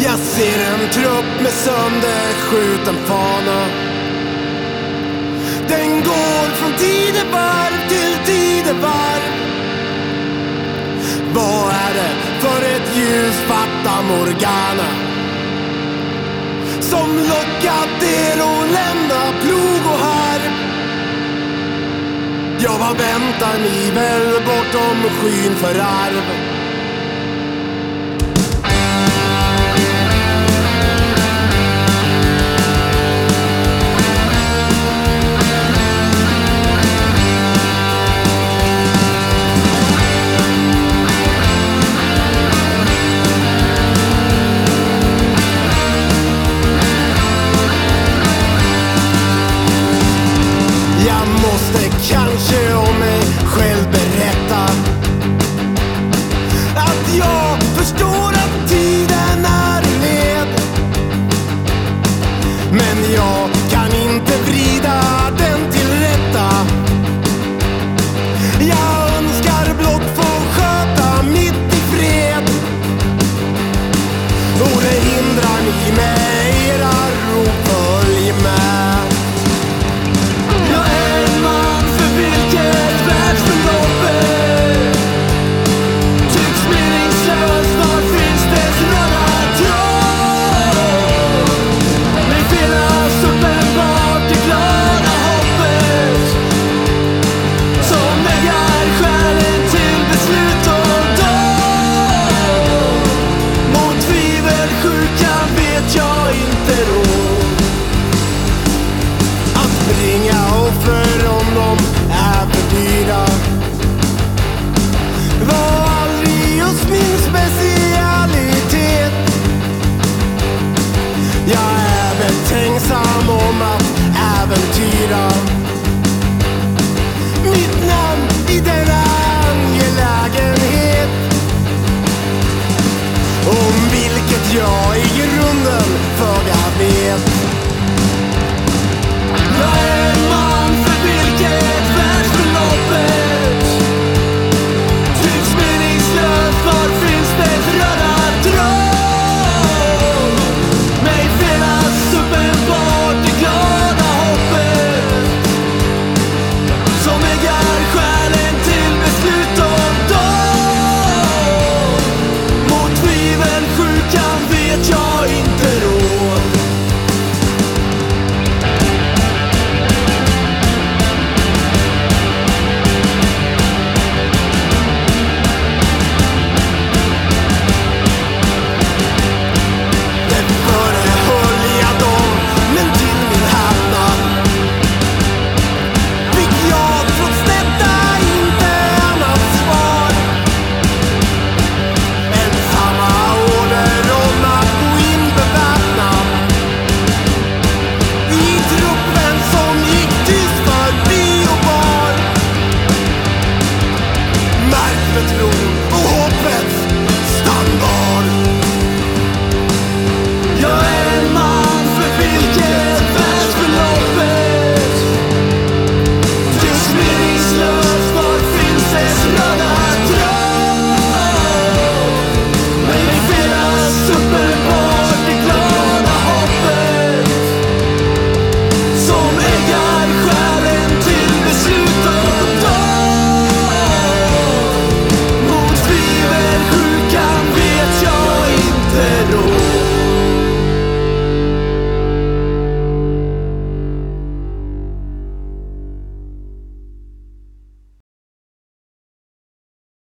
Jag ser en trupp med sönderskjuten fana. Den går från tidevarv till tidevarv. Vad är det för ett ljus, Fata Morgana? Som lockat er att lämna plog och harv. Ja, vad väntar ni väl bortom skyn för arv? Men jag kan inte vrida.